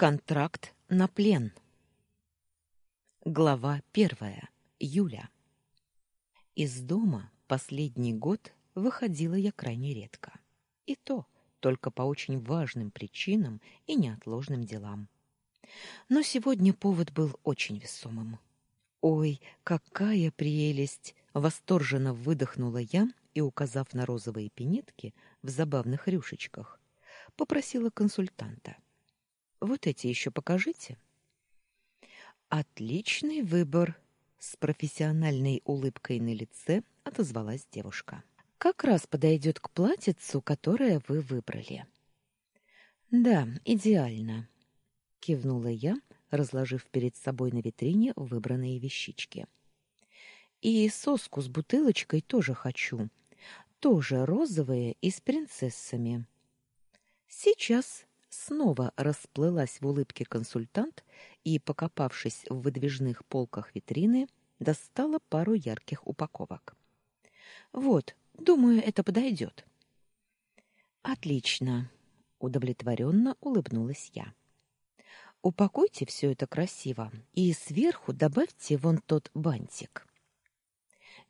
Контракт на плен. Глава первая. Юля. Из дома последний год выходила я крайне редко. И то только по очень важным причинам и неотложным делам. Но сегодня повод был очень весомым. Ой, какая прелесть, восторженно выдохнула я и, указав на розовые пинетки в забавных рюшечках, попросила консультанта: вот эти еще покажите. Отличный выбор, с профессиональной улыбкой на лице отозвалась девушка. Как раз подойдет к платьицу, которое вы выбрали. Да, идеально, кивнула я, разложив перед собой на витрине выбранные вещички. И соску с бутылочкой тоже хочу. Тоже розовые и с принцессами. Сейчас снова расплылась в улыбке консультант и, покопавшись в выдвижных полках витрины, достала пару ярких упаковок. Вот, думаю, это подойдет. Отлично, удовлетворенно улыбнулась я. Упакуйте все это красиво и сверху добавьте вон тот бантик.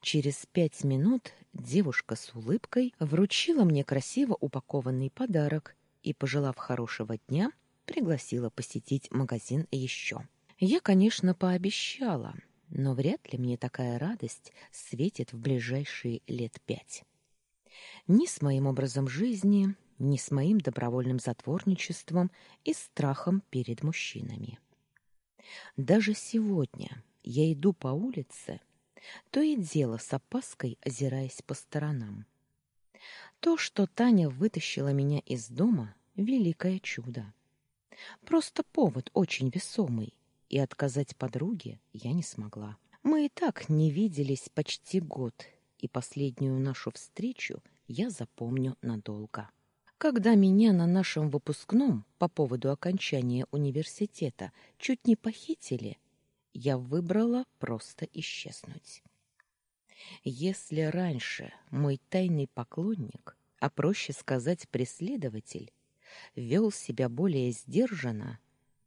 Через пять минут девушка с улыбкой вручила мне красиво упакованный подарок и, пожелав хорошего дня, пригласила посетить магазин еще. Я, конечно, пообещала, но вряд ли мне такая радость светит в ближайшие лет пять. Ни с моим образом жизни, ни с моим добровольным затворничеством и страхом перед мужчинами. Даже сегодня я иду по улице, то и дело с опаской озираясь по сторонам. То, что Таня вытащила меня из дома, великое чудо. Просто повод очень весомый, и отказать подруге я не смогла. Мы и так не виделись почти год, и последнюю нашу встречу я запомню надолго. Когда меня на нашем выпускном по поводу окончания университета чуть не похитили, я выбрала просто исчезнуть. Если раньше мой тайный поклонник, а проще сказать преследователь, вел себя более сдержанно,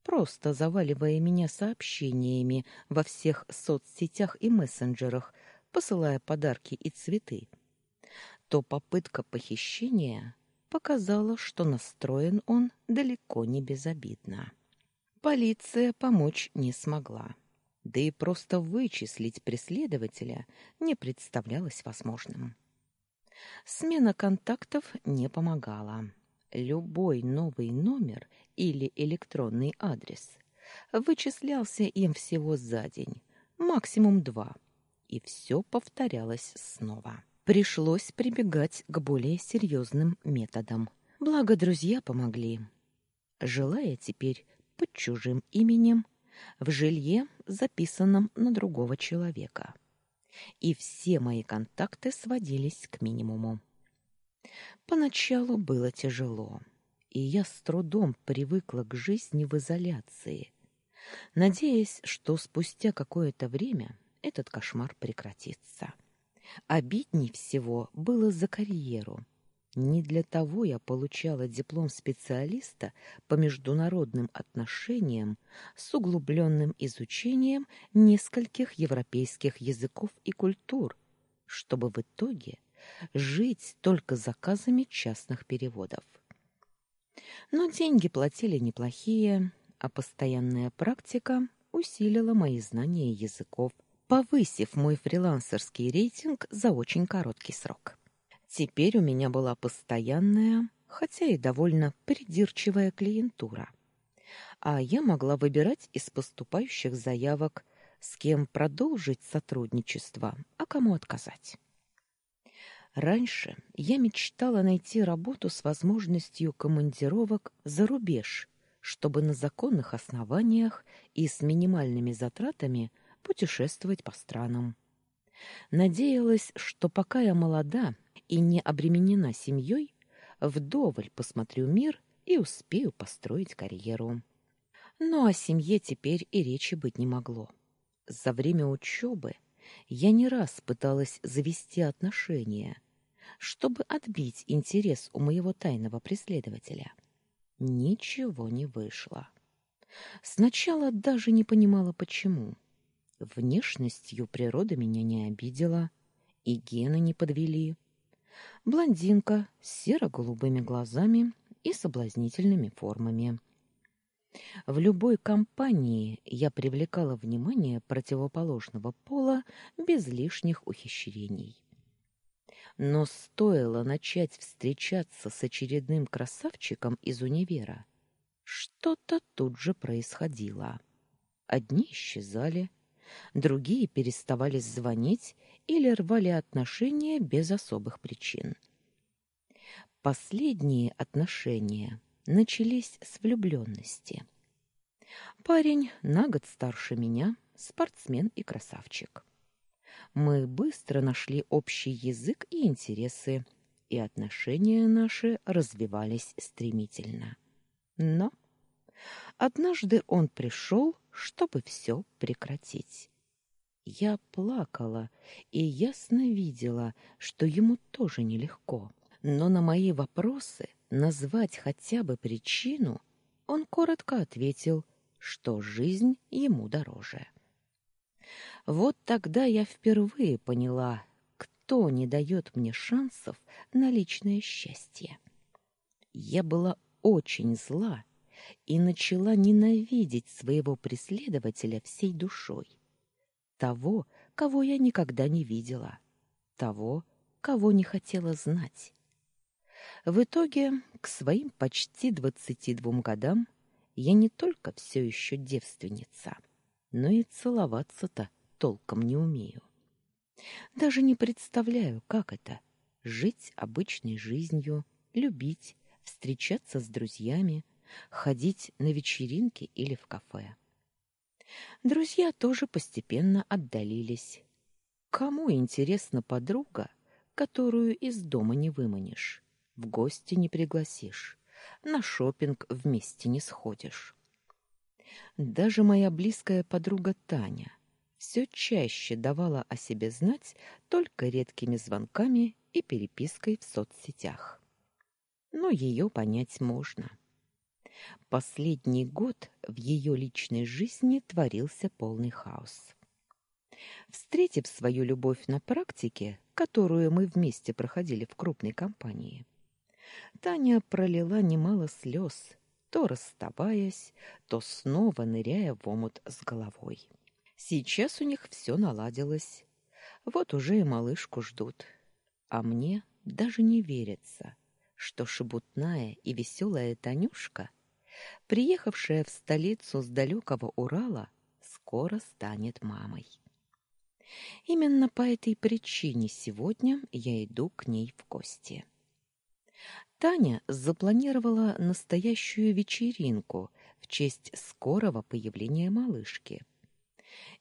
просто заваливая меня сообщениями во всех соцсетях и мессенджерах, посылая подарки и цветы, то попытка похищения показала, что настроен он далеко не безобидно. Полиция помочь не смогла да и просто вычислить преследователя не представлялось возможным. Смена контактов не помогала. Любой новый номер или электронный адрес вычислялся им всего за день, максимум два, и все повторялось снова. Пришлось прибегать к более серьезным методам. Благо друзья помогли. Желая теперь под чужим именем в жилье, записанном на другого человека. И все мои контакты сводились к минимуму. Поначалу было тяжело, и я с трудом привыкла к жизни в изоляции, надеясь, что спустя какое-то время этот кошмар прекратится. Обидней всего было за карьеру. Не для того я получала диплом специалиста по международным отношениям с углубленным изучением нескольких европейских языков и культур, чтобы в итоге жить только заказами частных переводов. Но деньги платили неплохие, а постоянная практика усилила мои знания языков, повысив мой фрилансерский рейтинг за очень короткий срок. Теперь у меня была постоянная, хотя и довольно придирчивая клиентура. А я могла выбирать из поступающих заявок, с кем продолжить сотрудничество, а кому отказать. Раньше я мечтала найти работу с возможностью командировок за рубеж, чтобы на законных основаниях и с минимальными затратами путешествовать по странам. Надеялась, что пока я молода и не обременена семьей, вдоволь посмотрю мир и успею построить карьеру. Но о семье теперь и речи быть не могло. За время учебы я не раз пыталась завести отношения, чтобы отбить интерес у моего тайного преследователя. Ничего не вышло. Сначала даже не понимала, почему. Внешностью природа меня не обидела, и гены не подвели. Блондинка с серо-голубыми глазами и соблазнительными формами. В любой компании я привлекала внимание противоположного пола без лишних ухищрений. Но стоило начать встречаться с очередным красавчиком из универа, что-то тут же происходило. Одни исчезали, другие переставали звонить или рвали отношения без особых причин. Последние отношения начались с влюбленности. Парень на год старше меня, спортсмен и красавчик. Мы быстро нашли общий язык и интересы, и отношения наши развивались стремительно. Но однажды он пришел, чтобы все прекратить. Я плакала и ясно видела, что ему тоже нелегко. Но на мои вопросы назвать хотя бы причину он коротко ответил, что жизнь ему дороже. Вот тогда я впервые поняла, кто не дает мне шансов на личное счастье. Я была очень зла и начала ненавидеть своего преследователя всей душой. Того, кого я никогда не видела, того, кого не хотела знать. В итоге, к своим почти двадцати двум годам, я не только все еще девственница, но и целоваться-то толком не умею. Даже не представляю, как это — жить обычной жизнью, любить, встречаться с друзьями, ходить на вечеринки или в кафе. Друзья тоже постепенно отдалились. Кому интересна подруга, которую из дома не выманишь, в гости не пригласишь, на шопинг вместе не сходишь? Даже моя близкая подруга Таня все чаще давала о себе знать только редкими звонками и перепиской в соцсетях но ее понять можно. Последний год в ее личной жизни творился полный хаос. Встретив свою любовь на практике, которую мы вместе проходили в крупной компании, Таня пролила немало слез, то расставаясь, то снова ныряя в омут с головой. Сейчас у них все наладилось. Вот уже и малышку ждут. А мне даже не верится, что шебутная и веселая Танюшка, приехавшая в столицу с далекого Урала, скоро станет мамой. Именно по этой причине сегодня я иду к ней в гости. Таня запланировала настоящую вечеринку в честь скорого появления малышки.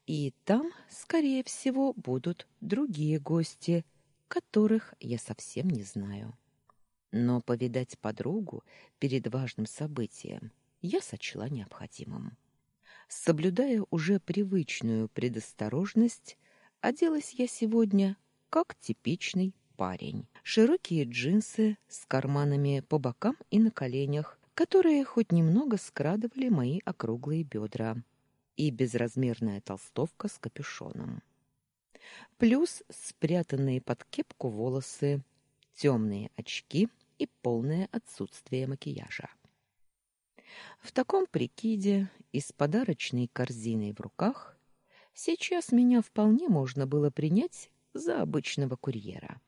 И там, скорее всего, будут другие гости, которых я совсем не знаю. Но повидать подругу перед важным событием я сочла необходимым. Соблюдая уже привычную предосторожность, оделась я сегодня как типичный парень. Широкие джинсы с карманами по бокам и на коленях, которые хоть немного скрадывали мои округлые бедра, и безразмерная толстовка с капюшоном. Плюс спрятанные под кепку волосы, темные очки — и полное отсутствие макияжа. В таком прикиде и с подарочной корзиной в руках сейчас меня вполне можно было принять за обычного курьера.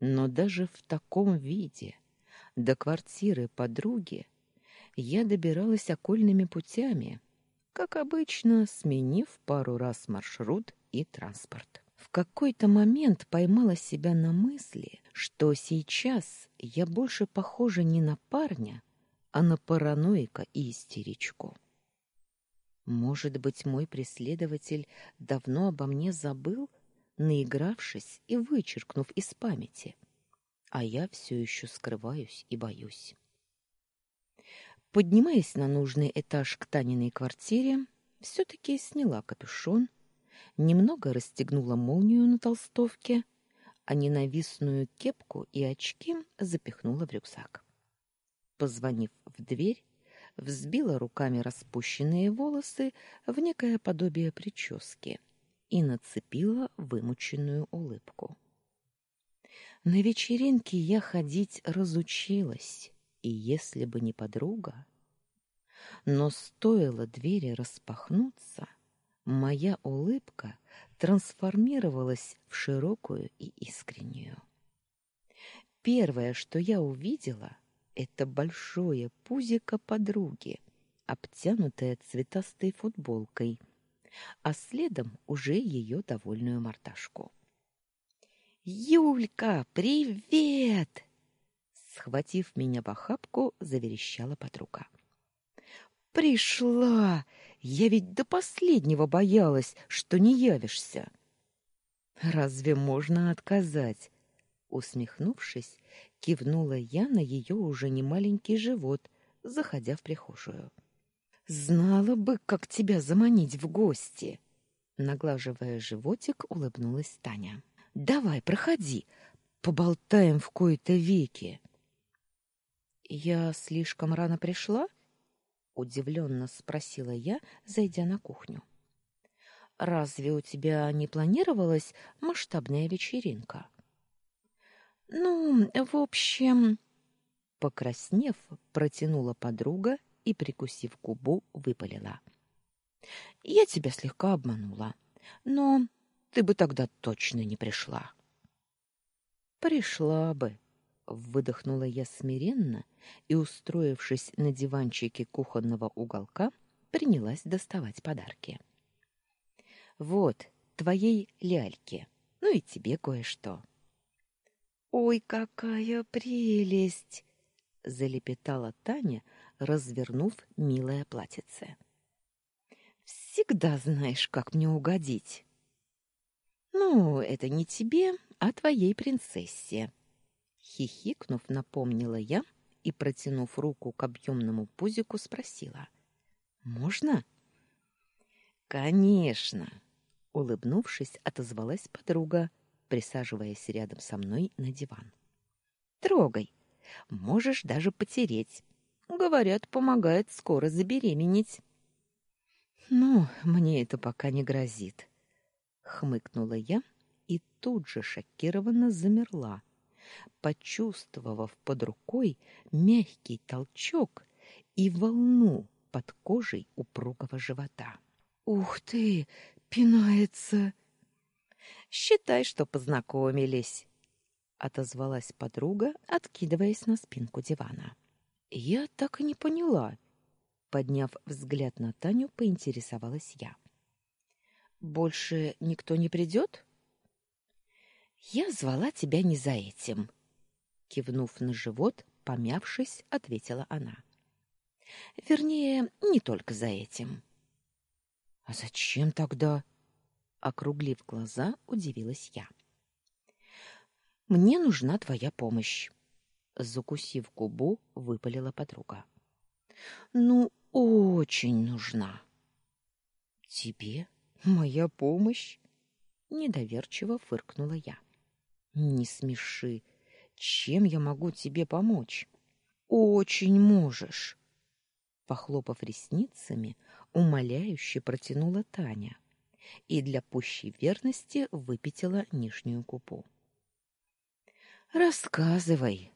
Но даже в таком виде до квартиры подруги я добиралась окольными путями, как обычно, сменив пару раз маршрут и транспорт какой-то момент поймала себя на мысли, что сейчас я больше похожа не на парня, а на параноика и истеричку. Может быть, мой преследователь давно обо мне забыл, наигравшись и вычеркнув из памяти, а я все еще скрываюсь и боюсь. Поднимаясь на нужный этаж к Таниной квартире, все-таки сняла капюшон — немного расстегнула молнию на толстовке, а ненавистную кепку и очки запихнула в рюкзак. Позвонив в дверь, взбила руками распущенные волосы в некое подобие прически и нацепила вымученную улыбку. На вечеринки я ходить разучилась, и если бы не подруга... Но стоило двери распахнуться, моя улыбка трансформировалась в широкую и искреннюю. Первое, что я увидела, это большое пузико подруги, обтянутое цветастой футболкой, а следом уже ее довольную мордашку. «Юлька, привет!» Схватив меня в охапку, заверещала подруга. «Пришла! Я ведь до последнего боялась, что не явишься!» «Разве можно отказать?» Усмехнувшись, кивнула я на ее уже не маленький живот, заходя в прихожую. «Знала бы, как тебя заманить в гости!» Наглаживая животик, улыбнулась Таня. Давай, проходи, поболтаем в кои-то веки. Я слишком рано пришла? Удивленно спросила я, зайдя на кухню. Разве у тебя не планировалась масштабная вечеринка? Ну, в общем, покраснев, протянула подруга и прикусив губу, выпалила: Я тебя слегка обманула. Но ты бы тогда точно не пришла. Пришла бы, выдохнула я смиренно и, устроившись на диванчике кухонного уголка, принялась доставать подарки. Вот, твоей ляльке. Ну и тебе кое-что. Ой, какая прелесть, залепетала Таня, развернув милое платьице. Всегда знаешь, как мне угодить. Ну, это не тебе, а твоей принцессе. Хихикнув, напомнила я и, протянув руку к объемному пузику, спросила. «Можно?» «Конечно!» Улыбнувшись, отозвалась подруга, присаживаясь рядом со мной на диван. «Трогай. Можешь даже потереть. Говорят, помогает скоро забеременеть». «Ну, мне это пока не грозит», хмыкнула я и тут же шокированно замерла, почувствовав под рукой мягкий толчок и волну под кожей упругого живота. Ух ты, пинается. Считай, что познакомились, отозвалась подруга, откидываясь на спинку дивана. Я так и не поняла, подняв взгляд на Таню, поинтересовалась я. Больше никто не придет? Я звала тебя не за этим, кивнув на живот, помявшись, ответила она. Вернее, не только за этим. А зачем тогда? округлив глаза, удивилась я. Мне нужна твоя помощь, закусив губу, выпалила подруга. Ну, очень нужна. Тебе? Моя помощь? Недоверчиво фыркнула я. Не смеши. Чем я могу тебе помочь? Очень можешь. Похлопав ресницами, умоляюще протянула Таня и для пущей верности выпятила нижнюю губу. Рассказывай,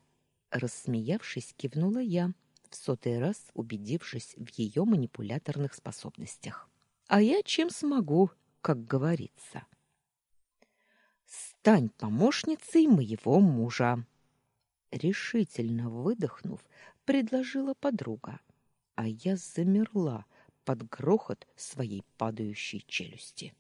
рассмеявшись, кивнула я, в сотый раз убедившись в ее манипуляторных способностях а я чем смогу, как говорится. Стань помощницей моего мужа, решительно выдохнув, предложила подруга, а я замерла под грохот своей падающей челюсти.